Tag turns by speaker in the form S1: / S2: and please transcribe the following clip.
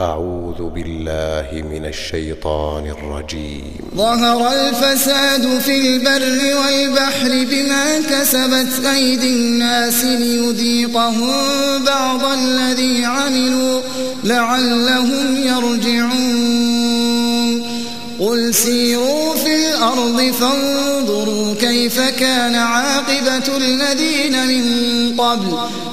S1: أعوذ بالله من الشيطان الرجيم.
S2: ظهر الفساد في البر والبحر بما كسبت أيدي الناس ليذيقهم بعض الذي عملوا لعلهم يرجعون. قل سيروا في الأرض فانظروا كيف كان عاقبة الذين من قبل.